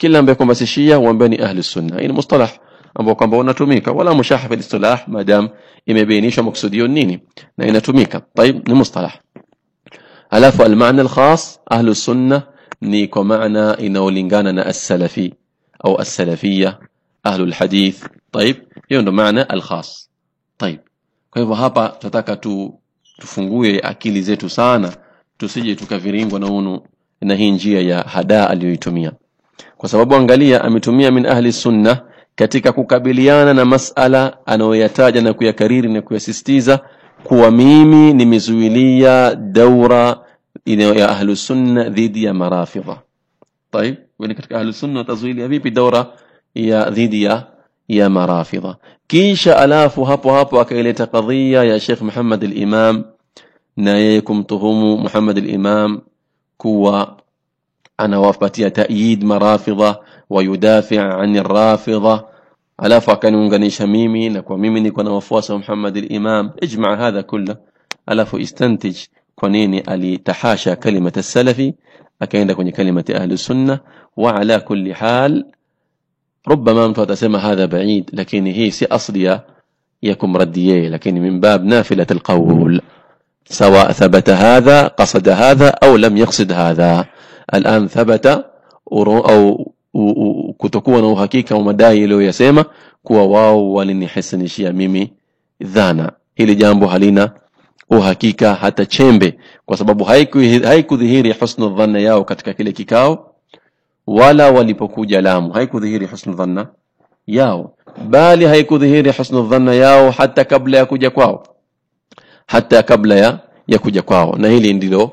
كل من بيكون بس الشيعة ومبني أهل السنة إن مصطلح أبو كم بونا ولا مشاح في الاصطلاح ما دام إما بينيش مقصدي النيني نين توميكا طيب المصطلح ألاف المعنى الخاص أهل السنة نيكو معنى إنو لنغاننا السلفي أو السلفية أهل الحديث طيب يوندو معنى الخاص طيب kwa hivyo hapa tunataka tu tufungue akili zetu sana tusije tukaviringwa na unu na hii njia ya hadaa aliyoitumia kwa sababu angalia ametumia min ahli sunna katika kukabiliana na masala anayoyataja na kuyakariri na kuyasisitiza kuwa mimi nimezuilia daura ina- ya ahlu sunna dhidi ya marafidha طيب wewe ni katika ahlu sunna utazuilia vipi daura ya dhidi ya ya marafidha kisha alafu hapo hapo akaileta kadhia ya Sheikh Muhammad al-Imam na yeye kumtuhumu Muhammad al-Imam kuwa anawapatia ta'yid marafidha yudafi' an rafidha alafu akaniunganisha mimi na kwa mimi niko na wafuasi wa Muhammad al-Imam ijma' hadha kullu alafu istantij kwa nini alitahasha kalimata salafi akaenda kwenye kalimati ahli sunna wa ala kulli hal ربما من فتسمى هذا بعيد لكن هي سي أصلية يكم رديه لكن من باب نافلة القول سواء ثبت هذا قصد هذا أو لم يقصد هذا. الآن ثبت ورو أو كتكون وحكيك مدايل لو يسيما كوا واو ولني حسن شيا ميمي ذانا. إلي جانبو هلينا وحكيك حتى تشيمبي. وسبب هايكو هي حسن الظن يا كتكا كلي كيكاو wala walipokuja Lamu. Haikudhihiri husnu dhanna yao bali haikudhihiri husnu dhanna yao hata kabla ya kuja kwao. Hata kabla ya, ya kuja kwao. Na hili ndilo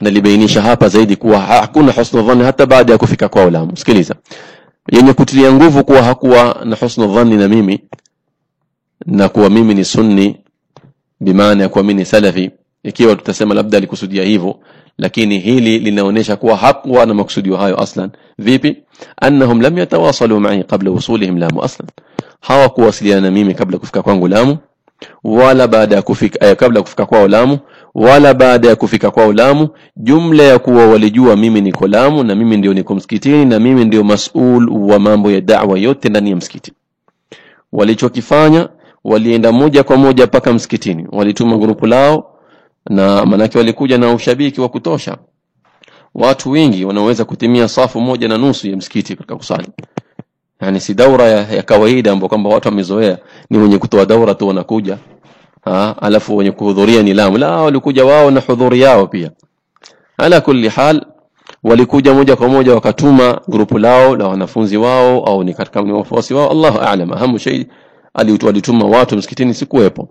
nalibainisha hapa zaidi kuwa hakuna husnu dhanni hata baada ya kufika kwao Lamu. Sikiliza. Yenye kutilia nguvu kuwa hakuwa na husnu dhanni na mimi na kuwa mimi ni sunni bimaana ya kuwa mimi ni salafi ikiwa tutasema labda alikusudia hivyo lakini hili linaonesha kuwa hakuwa na maksudio hayo aslan. Vipi? Annahum lam yatawasalu ma'i qabla wusulihim lamu aslan. Hawakuwasiliana na mimi kabla kufika kwangu Lamu wala baada ya kufika eh, kabla kufika kwao Lamu wala baada ya kufika kwao Lamu jumla ya kuwa walijua mimi niko Lamu na mimi ndio niko msikitini na mimi ndio masul wa mambo ya da'wa yote ndani ya msikiti. Walichokifanya walienda moja kwa moja paka msikitini. Walituma grupu lao na manake walikuja na ushabiki wa kutosha. Watu wengi wanaweza kutimia safu moja na nusu ya msikiti katika kusali. Yani si daura ya, ya kawaida ambapo kwamba watu wamezoea. Ni wenye kutoa daura tu wanakuja. Ha, alafu wenye kuhudhuria ni lamu la walikuja wao na hudhuri yao pia. Ala kulli hal walikuja moja kwa moja wakatuma grupu lao la wanafunzi wao au ni katika wafuasi wao. Allahu a'lam. Ahamu shay alituma watu msikitini sikuwepo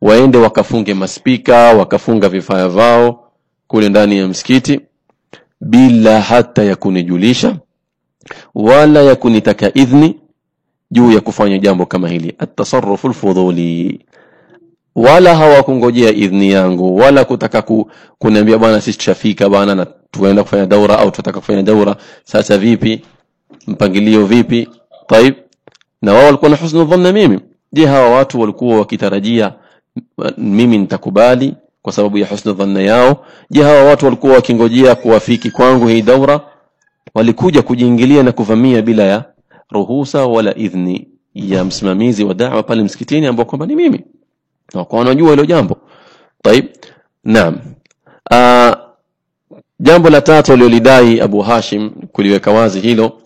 waende wakafunge maspika wakafunga vifaa vao kule ndani ya msikiti bila hata ya kunijulisha wala ya kunitaka idhni juu ya kufanya jambo kama hili. Atasarrufu lfudhuli wala hawakungojea idhni yangu wala kutaka ku, kuniambia bwana sisi tushafika bwana na tuenda kufanya daura au tutataka kufanya daura sasa vipi? Mpangilio vipi? Taib. Na wao walikuwa na husnu dhanna mimi. Je hawa watu walikuwa wakitarajia mimi nitakubali kwa sababu ya husnu dhanna yao je hawa watu walikuwa wakingojea kuwafiki kwangu hii daura walikuja kujiingilia na kuvamia bila ya ruhusa wala idhni ya msimamizi wa da'wa pale msikitini ambao kwamba ni mimi na kwa wanajua hilo jambo طيب naam uh, jambo la tatu alilodai Abu Hashim kuliweka wazi hilo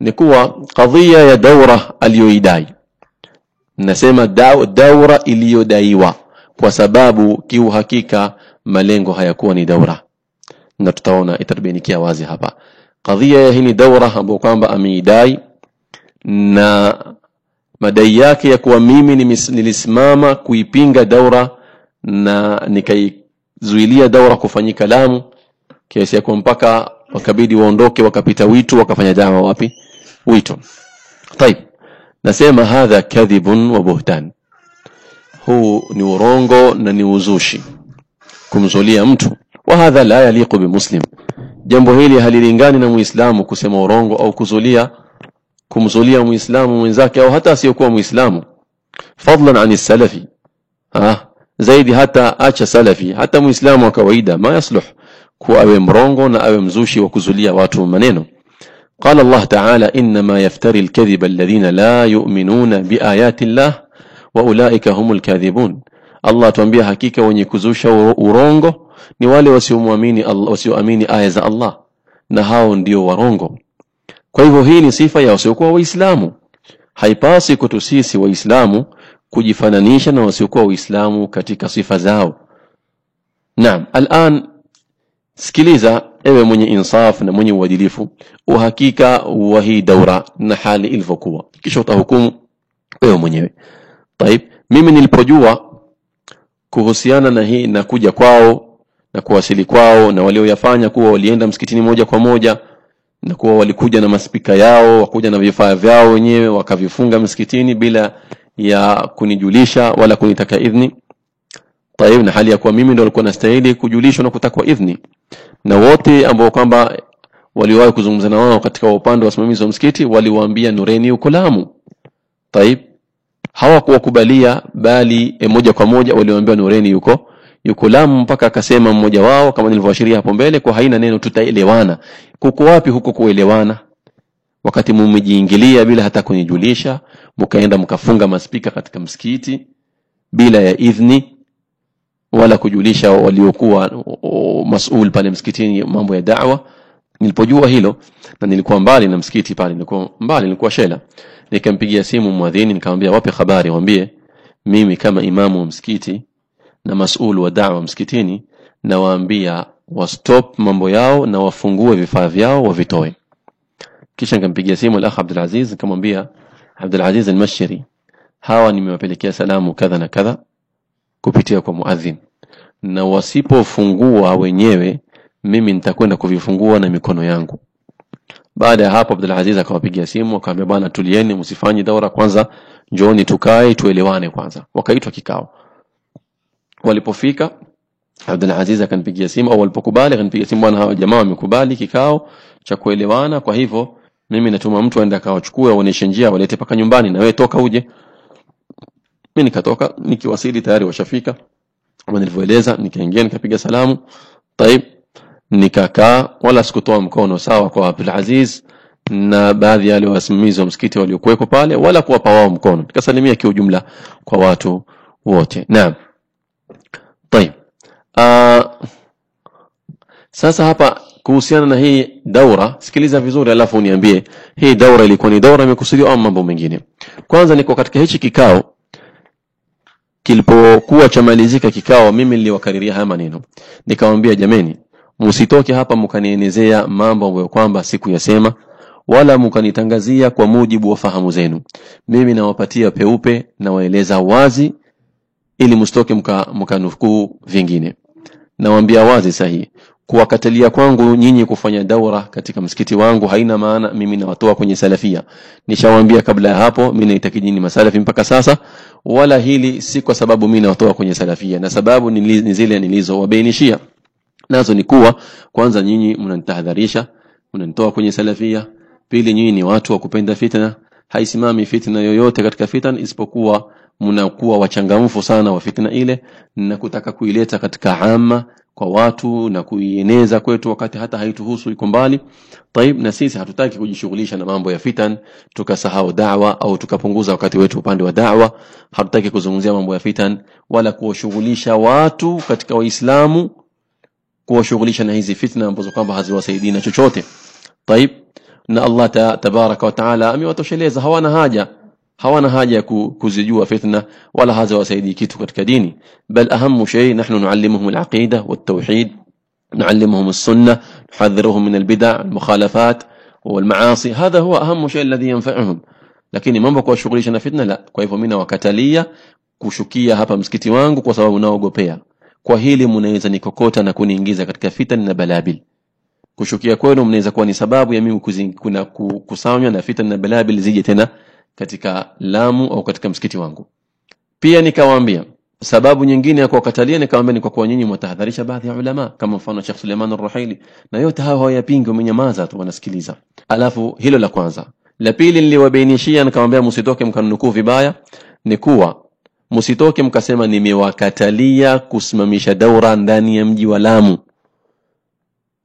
ni kuwa kadhia ya daura aliyoidai nasema daw, daura iliyodaiwa kwa sababu kiuhakika malengo hayakuwa ni daura na tutaona itabainikia wazi hapa kadhia ya hii ni daura ambayo kwamba ameidai na madai yake ya kuwa mimi nimis- nilisimama kuipinga daura na nikaizuilia daura kufanyika Lamu kiasi ya kuwa mpaka wakabidi waondoke wakapita Witu wakafanya dawa wapi Witu طيب nasema hadha kadhibun wa buhtan. Huu ni urongo na ni uzushi. Kumzulia mtu. Wa hadha la yaliqu bimuslim jambo hili halilingani na muislamu kusema urongo au kuzulia kumzulia muislamu mwenzake au hata asiyokuwa muislamu. Fadlan an salafi. Ah zaidi hata acha salafi. Hata muislamu wa kawaida ma yasluh kuwa awe mrongo na awe mzushi wa kuzulia watu maneno قال الله تعالى إنما يفتري الكذب الذين لا يؤمنون بآيات الله وأولئك هم الكاذبون الله تنبيه hakika wenye kuzusha urongo ni wale wasiomwamini Allah wasioamini aya za Allah na hao ndio warongo kwa hivyo hii ni sifa ya wasiokuwa waislamu haipasi kwetu sisi waislamu kujifananisha na wasiokuwa waislamu katika sifa zao naam alan sikiliza ewe mwenye insaf na mwenye uadilifu uhakika wa hii daura na hali ilivyokuwa. Kisha utahukumu wewe mwenyewe. Taib mimi nilipojua kuhusiana na hii na kuja kwao na kuwasili kwao na walioyafanya kuwa walienda msikitini moja kwa moja na kuwa walikuja na maspika yao wakuja na vifaa vyao wenyewe wakavifunga msikitini bila ya kunijulisha wala kunitaka idhni taib na hali ya kuwa mimi ndo alikuwa nastahili kujulishwa na kutakwa idhni. Na wote ambao kwamba waliwahi kuzungumza na wao katika upande wa wasimamizi wa msikiti waliwaambia nureni uko Lamu. Tayeb, hawakuwakubalia bali e, moja kwa moja waliwaambia nureni yuko yuko Lamu. Mpaka akasema mmoja wao kama nilivyoashiria hapo mbele kwa haina neno tutaelewana. Kuko wapi huko kuelewana? Wakati mmejiingilia bila hata kunijulisha mkaenda mkafunga maspika katika msikiti bila ya idhni wala kujulisha waliokuwa masul pale msikitini mambo ya da'wa. Nilipojua hilo na nilikuwa mbali na msikiti pale nilikuwa mbali nilikuwa shela. Nikampigia simu mwadhini nikamwambia wape habari waambie mimi kama imamu wa msikiti na masul wa da'wa msikitini nawaambia wa stop mambo yao na wafungue vifaa vyao wavitoe. Kisha nikampigia simu al-akh Abdul Aziz nikamwambia Abdul Aziz al-Mashiri hawa nimewapelekea salamu kadha na kadha kupitia kwa muadhin na wasipofungua wenyewe mimi nitakwenda kuvifungua na mikono yangu. Baada ya hapo Abdul Aziz akawapigia simu akamwambia bwana tulieni msifanye daura kwanza njooni tukae tuelewane kwanza. Wakaitwa kikao. Walipofika Abdul Aziz akanipigia simu au walipokubali akanipigia simu bwana hawa jamaa wamekubali kikao cha kuelewana kwa hivyo mimi natuma mtu aende akawachukue aoneshe njia walete paka nyumbani na wewe toka uje mimi nikatoka nikiwasili tayari washafika. Kama nilivoeleza nikaingia nikapiga salamu. Taib nikakaa wala sikutoa mkono sawa kwa Abdul Aziz na baadhi ya wale wasimamizi wa msikiti waliokuwepo pale wala kuwapa wao mkono. Nikasalimia kiujumla kwa watu wote. Naam. طيب ah, sasa hapa kuhusiana na hii daura sikiliza vizuri alafu uniambie hii daura ilikuwa ni daura imekusudiwa au mambo mengine? Kwanza niko katika hichi kikao kilipokuwa chamalizika kikao mimi niliwakariria haya maneno. Nikamwambia jameni msitoke hapa mkanienezea mambo ambayo kwamba sikuyasema wala mkanitangazia kwa mujibu wa fahamu zenu. Mimi nawapatia peupe na waeleza wazi ili msitoke mkanukuu mka vingine. Nawaambia wazi sahihi kuwakatalia kwangu nyinyi kufanya daura katika msikiti wangu haina maana mimi nawatoa kwenye salafia. Nishawambia kabla ya hapo mimi naitakidini masalafi mpaka sasa wala hili si kwa sababu mimi nawatoa kwenye salafia na sababu ni zile nilizowabainishia. Nazo ni kuwa kwanza nyinyi mnanitahadharisha mnanitoa kwenye salafia. Pili nyinyi ni watu wa kupenda fitna. Haisimami fitna yoyote katika fitna isipokuwa mnakuwa wachangamfu sana wa fitna ile na kutaka kuileta katika ama kwa watu na kuieneza kwetu wakati hata haituhusu iko mbali. Taib na sisi hatutaki kujishughulisha na mambo ya fitan tukasahau da'wa au tukapunguza wakati wetu upande wa da'wa. Hatutaki kuzungumzia mambo ya fitan wala kuwashughulisha watu katika waislamu kuwashughulisha na hizi fitna ambazo kwamba haziwasaidii na chochote. Taib na Allah ta, tabaraka wa taala amewatosheleza hawana haja hawana haja ya ku- kuzijua fitna wala haziwasaidii kitu katika dini bal ahamu shay nahnu nuallimuhum alaqida والتوحيد نعلمهم السنة نحذرهم من البدع المخالفات والمعاصي هذا هو أهم شيء الذي ينفعهم lakini mambo kuwashughulisha na fitna la kwa hivyo mimi nawakatalia kushukia hapa msikiti wangu kwa sababu naogopea kwa hili mnaweza nikokota na kuniingiza katika fitna na balabil kushukia kwenu mnaweza kuwa ni sababu ya mimi kusanywa na fitna na balabil zije tena katika Lamu au katika msikiti wangu. Pia nikawaambia sababu nyingine ya kuwakatalia nikawaambia ni kwa kuwa nyinyi mwatahadharisha baadhi ya ulama kama mfano Sheikh Suleiman Ar-Ruhaili na yote hao hawayapingi wamenyamaza tu wanasikiliza. Alafu hilo la kwanza. La pili niliwabainishia nikamwambia msitoke mkanukuu vibaya ni kuwa msitoke mkasema nimewakatalia kusimamisha daura ndani ya mji wa Lamu.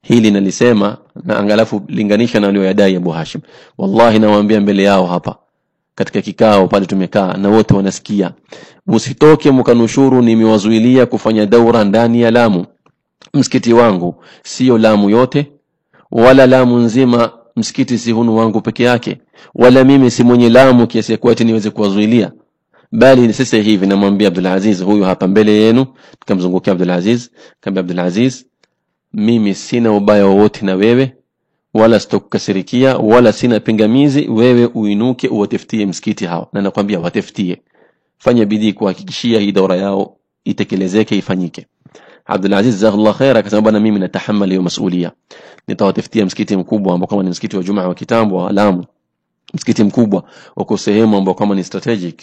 Hili nalisema na angalafu linganisha na walioyadai Abu Hashim. Wallahi nawaambia mbele yao hapa katika kikao pale tumekaa na wote wanasikia. Msitoke mkanushuru nimewazuilia kufanya daura ndani ya Lamu. Msikiti wangu sio Lamu yote wala Lamu nzima msikiti si hunu wangu peke yake wala mimi si mwenye Lamu kiasi ya ati niweze kuwazuilia. Bali sasa hivi namwambia Abdul Aziz huyu hapa mbele yenu. Nikamzungukia Abdul Aziz kambi Abdul Aziz mimi sina ubaya wowote na wewe wala sitokukasirikia wala sina pingamizi wewe uinuke uwatafutie msikiti hao. Na nakwambia watafutie fanya bidii kuhakikishia hii daura yao itekelezeke ifanyike. Abdul Aziz jazakallah khair akasema bwana mimi natahammali hiyo masulia. Nitawatafutia msikiti mkubwa ambao kama ni msikiti wa Jumaa wa kitambo wa Lamu. Msikiti mkubwa uko sehemu ambao kama ni strategic.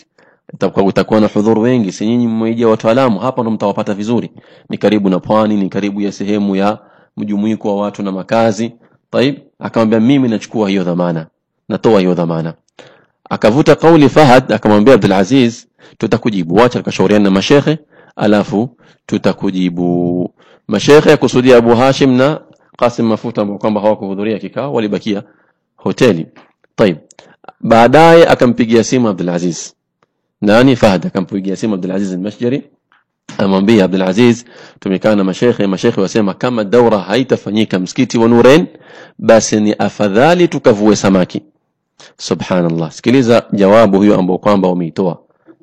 Itakuwa utakuwa na hudhur wengi. Si nyinyi mmoja wataalamu hapa ndo mtawapata vizuri. Ni karibu na pwani ni karibu ya sehemu ya mjumuiko wa watu na makazi Taib akamwambia mimi nachukua hiyo dhamana, natoa hiyo dhamana. Akavuta kauli Fahad akamwambia Abdul Aziz, tutakujibu, wacha tukashauriana na mashehe alafu tutakujibu. Mashekhe yakusudia Abu Hashim na Qasim Mafuta ambao kwamba hawakuhudhuria kikao, walibakia hoteli. Taib, baadaye akampigia simu Abdul Aziz. Nani? Fahad akampigia simu Abdul Aziz al-Mashjari amwambia Abdul Aziz tumekaa na mashehe mashehe wasema kama daura haitafanyika msikiti wa Nuren basi ni afadhali tukavue samaki. Subhanallah. Sikiliza jawabu hiyo ambao kwamba wameitoa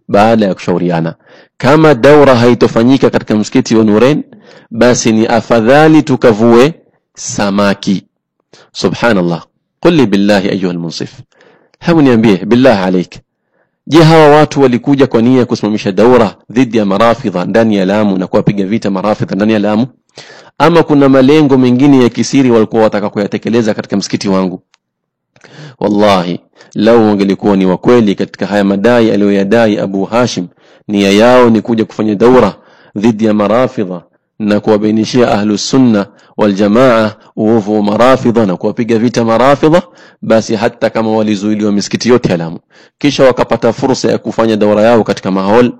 baada ya kushauriana. Kama daura haitofanyika katika msikiti wa Nuren basi ni afadhali tukavue samaki. Subhanallah. Qul li billahi ayuha almunsif hebu niambie billah alaik je hawa watu walikuja kwa nia ya kusimamisha daura dhidi ya marafidha ndani ya Lamu na kuwapiga vita marafidha ndani ya Lamu? Ama kuna malengo mengine ya kisiri walikuwa wataka kuyatekeleza katika msikiti wangu? Wallahi lau wangelikuwa ni wakweli katika haya madai aliyoyadai Abu Hashim nia yao ni kuja kufanya daura dhidi ya marafidha na kuwabainishia ahlusunna waljamaa wal jamaa uovu wa marafidha na kuwapiga vita marafidha basi hata kama walizuiliwa misikiti yote alamu kisha wakapata fursa ya kufanya daura yao katika mahol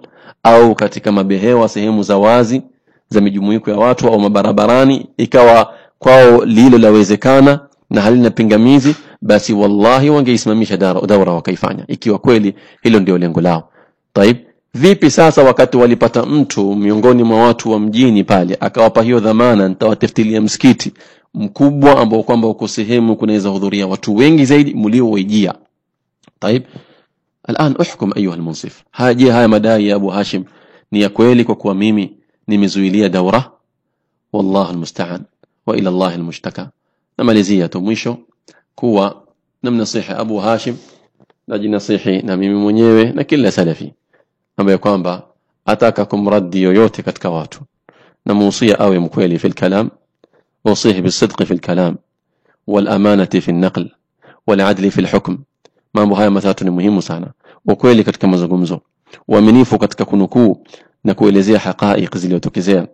au katika mabehewa sehemu za wazi za mijumuiko ya watu au mabarabarani. Ikawa kwao lilo lawezekana na halina pingamizi basi wallahi wangeisimamisha daura wakaifanya. Ikiwa kweli hilo ndio lengo lao. Taib Vipi sasa wakati walipata mtu miongoni mwa watu wa mjini pale akawapa hiyo dhamana, nitawatafutilia msikiti mkubwa ambao kwamba uko sehemu kunaweza hudhuria watu wengi zaidi mlioijia. Taib, alan uhkum ayuha almunsif, haje haya madai ya Abu Hashim ni ya kweli kwa kuwa mimi nimezuilia daura? Wallahu almusta'an wa ila Allah almushtaka. Namalizia tu mwisho kuwa namnasihi Abu Hashim, najinasihi na mimi mwenyewe na kila salafi ambaye kwamba ataka kumraddi yoyote katika watu namuhusia awe mkweli fi lkalam usihi bisidqi fi lkalam walamanati fi lnaql waladli fi lhukm mambo haya matatu ni muhimu sana ukweli katika mazungumzo uaminifu katika kunukuu na kuelezea haqaiq zilizotokezea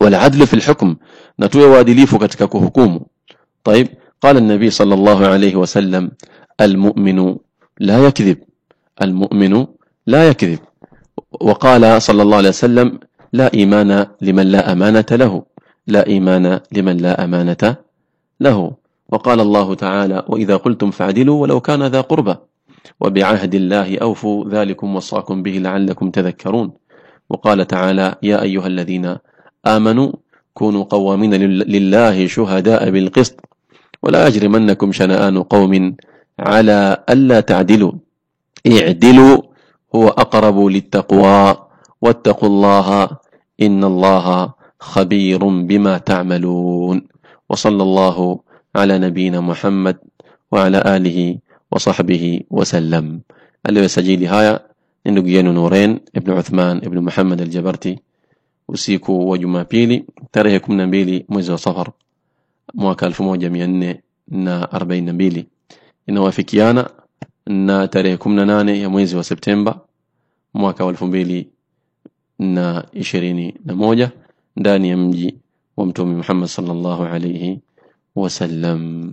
waladlu fi lhukm na tuwe waadilifu katika kuhukumu طيب قال النبي صلى الله عليه وسلم المؤمن لا يكذب المؤمن لا يكذب وقال صلى الله عليه وسلم لا إيمان لمن لا أمانة له لا إيمان لمن لا أمانة له. وقال الله تعالى وإذا قلتم فاعدلوا ولو كان ذا قربى وبعهد الله أوفوا ذلكم وصاكم به لعلكم تذكرون. وقال تعالى يا أيها الذين آمنوا كونوا قوامين لله شهداء بالقسط ولا يجرمنكم شنآن قوم على ألا تعدلوا i'dilu huwa aqrabu littaqwa wattaqullaha inna allaha khabirun bima ta'malun wa sallallahu ala nabina Muhammad wa ala alihi wa sahbihi wa sallam aliyosajili haya ni ndugu yenu Nuren ibn Uthman ibn Muhammad al-Jabarti usiku wa Jumapili tarehe 12 mwezi wa Safar mwaka 1442 inawafikiana na tarehe 18 ya mwezi wa Septemba mwaka wa 2021 ndani ya mji wa Mtume Muhammad sallallahu alayhi wasallam